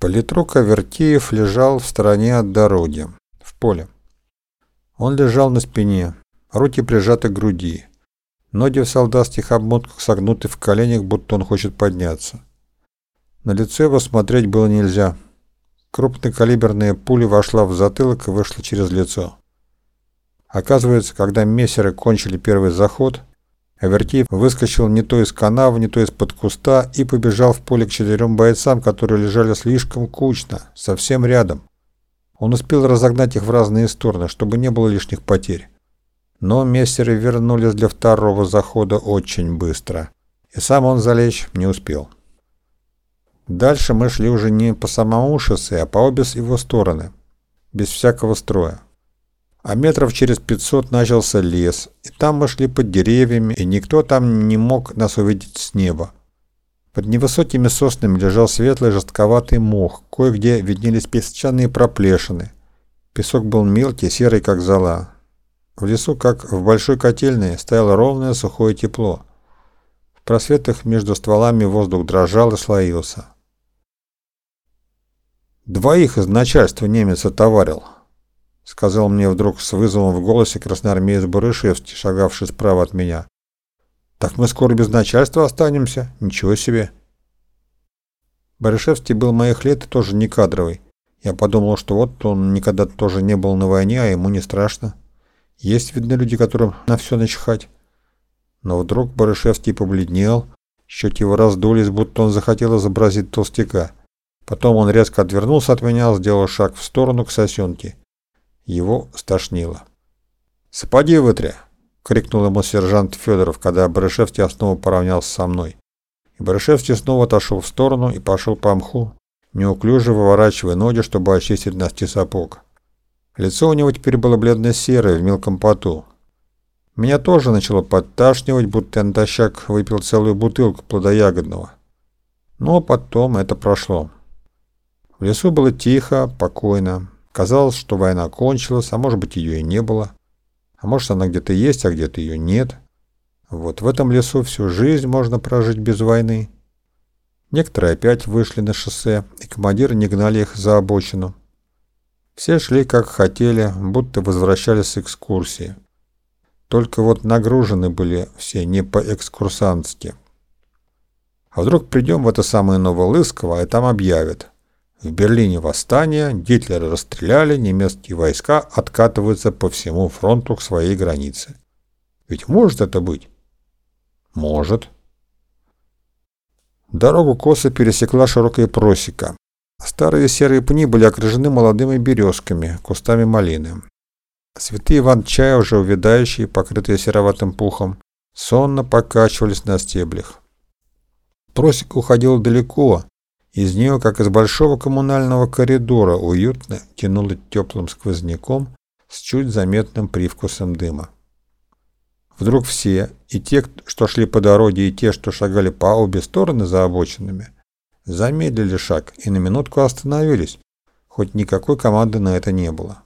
Политрук Авертеев лежал в стороне от дороги, в поле. Он лежал на спине, руки прижаты к груди. Ноги в солдатских обмотках согнуты в коленях, будто он хочет подняться. На лицо его смотреть было нельзя. Крупнокалиберная пуля вошла в затылок и вышла через лицо. Оказывается, когда мессеры кончили первый заход, Авертиев выскочил не то из канавы, не то из-под куста и побежал в поле к четырем бойцам, которые лежали слишком кучно, совсем рядом. Он успел разогнать их в разные стороны, чтобы не было лишних потерь. Но мессеры вернулись для второго захода очень быстро, и сам он залечь не успел. Дальше мы шли уже не по самому шоссе, а по обе его стороны, без всякого строя. А метров через 500 начался лес, и там мы шли под деревьями, и никто там не мог нас увидеть с неба. Под невысокими соснами лежал светлый жестковатый мох, кое-где виднелись песчаные проплешины. Песок был мелкий, серый, как зола. В лесу, как в большой котельной, стояло ровное сухое тепло. В просветах между стволами воздух дрожал и слоился. «Двоих из начальства немец отоварил», — сказал мне вдруг с вызовом в голосе красноармеец Барышевский, шагавший справа от меня. Так мы скоро без начальства останемся. Ничего себе. Барышевский был моих лет и тоже не кадровый. Я подумал, что вот он никогда тоже не был на войне, а ему не страшно. Есть, видно, люди, которым на все начихать. Но вдруг Барышевский побледнел, щеки его раздулись, будто он захотел изобразить толстяка. Потом он резко отвернулся от меня, сделал шаг в сторону к сосенке. Его стошнило. «Сапоги вытри!» крикнул ему сержант Федоров, когда Барышевский снова поравнялся со мной. И Барышевский снова отошел в сторону и пошел по мху, неуклюже выворачивая ноги, чтобы очистить носки сапог. Лицо у него теперь было бледно-серое, в мелком поту. Меня тоже начало подташнивать, будто я натощак выпил целую бутылку плодоягодного. Но потом это прошло. В лесу было тихо, покойно. Казалось, что война кончилась, а может быть ее и не было. А может, она где-то есть, а где-то ее нет. Вот в этом лесу всю жизнь можно прожить без войны. Некоторые опять вышли на шоссе, и командиры не гнали их за обочину. Все шли как хотели, будто возвращались с экскурсии. Только вот нагружены были все не по-экскурсантски. А вдруг придем в это самое Новолысково, и там объявят – в Берлине восстание, Гитлера расстреляли, немецкие войска откатываются по всему фронту к своей границе. Ведь может это быть? Может. Дорогу косо пересекла широкая просека. Старые серые пни были окружены молодыми березками, кустами малины. Цветы иван-чая, уже увядающие, покрытые сероватым пухом, сонно покачивались на стеблях. Просека уходила далеко, из нее, как из большого коммунального коридора, уютно тянуло теплым сквозняком с чуть заметным привкусом дыма. Вдруг все, и те, что шли по дороге, и те, что шагали по обе стороны за обочинами, замедлили шаг и на минутку остановились, хоть никакой команды на это не было.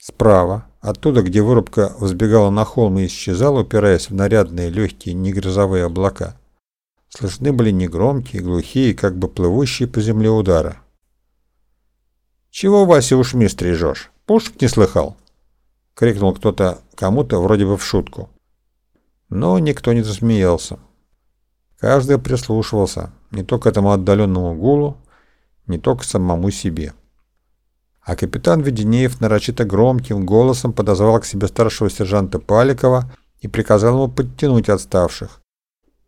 Справа, оттуда, где вырубка взбегала на холм и исчезала, упираясь в нарядные легкие негрозовые облака, Слышны были негромкие, глухие, как бы плывущие по земле удары. «Чего, Вася, ушми стрижешь? Пушек не слыхал?» — крикнул кто-то кому-то вроде бы в шутку. Но никто не засмеялся. Каждый прислушивался не то к этому отдаленному гулу, не то к самому себе. А капитан Веденеев нарочито громким голосом подозвал к себе старшего сержанта Паликова и приказал ему подтянуть отставших.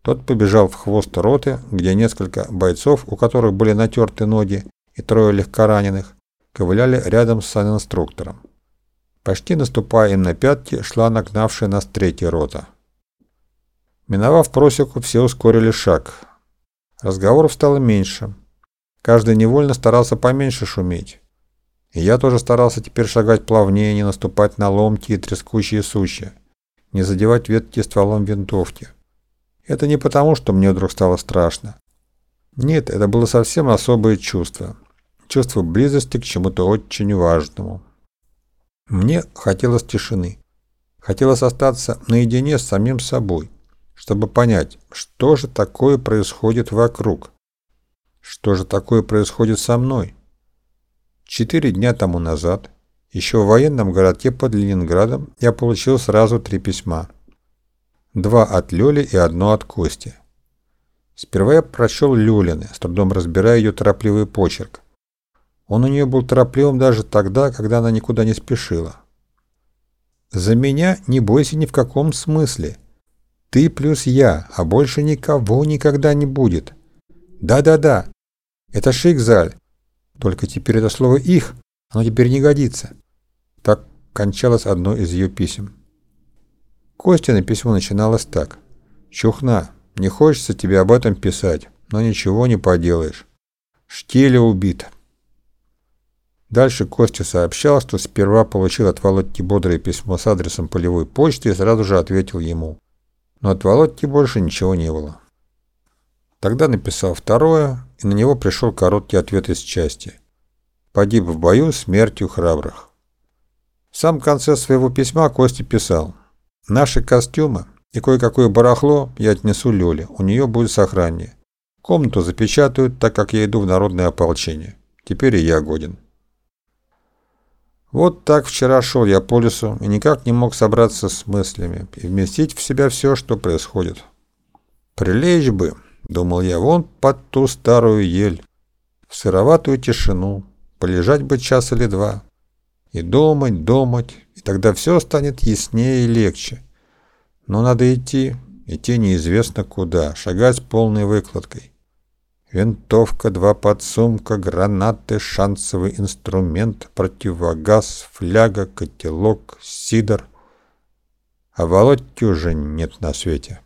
Тот побежал в хвост роты, где несколько бойцов, у которых были натерты ноги, и трое легкораненых, ковыляли рядом с санинструктором. Почти наступая им на пятки, шла нагнавшая нас третья рота. Миновав просеку, все ускорили шаг. Разговоров стало меньше. Каждый невольно старался поменьше шуметь. И я тоже старался теперь шагать плавнее, не наступать на ломкие трескучие сучья, не задевать ветки стволом винтовки. Это не потому, что мне вдруг стало страшно. Нет, это было совсем особое чувство. Чувство близости к чему-то очень важному. Мне хотелось тишины. Хотелось остаться наедине с самим собой, чтобы понять, что же такое происходит вокруг. Что же такое происходит со мной? Четыре дня тому назад, еще в военном городке под Ленинградом, я получил сразу три письма. Два от Лёли и одно от Кости. Сперва я прочел Люлины, с трудом разбирая ее торопливый почерк. Он у нее был торопливым даже тогда, когда она никуда не спешила. «За меня не бойся ни в каком смысле. Ты плюс я, а больше никого никогда не будет. Да-да-да, это Шикзаль. Только теперь это слово «их», оно теперь не годится». Так кончалось одно из ее писем. Костина письмо начиналось так. «Чухна, не хочется тебе об этом писать, но ничего не поделаешь. Штеля убит». Дальше Костя сообщал, что сперва получил от Володьки бодрое письмо с адресом полевой почты и сразу же ответил ему. Но от Володьки больше ничего не было. Тогда написал второе, и на него пришел короткий ответ из части. «Погиб в бою смертью храбрых». В самом конце своего письма Костя писал «Наши костюмы и кое-какое барахло я отнесу Лёле, у нее будет сохраннее. Комнату запечатают, так как я иду в народное ополчение. Теперь и я годен». Вот так вчера шел я по лесу и никак не мог собраться с мыслями и вместить в себя все, что происходит. «Прилечь бы», — думал я, — «вон под ту старую ель, в сыроватую тишину, полежать бы час или два, и думать, думать, и тогда все станет яснее и легче. Но надо идти, идти неизвестно куда, шагать с полной выкладкой. Винтовка, два подсумка, гранаты, шансовый инструмент, противогаз, фляга, котелок, сидор. А Володьки уже нет на свете.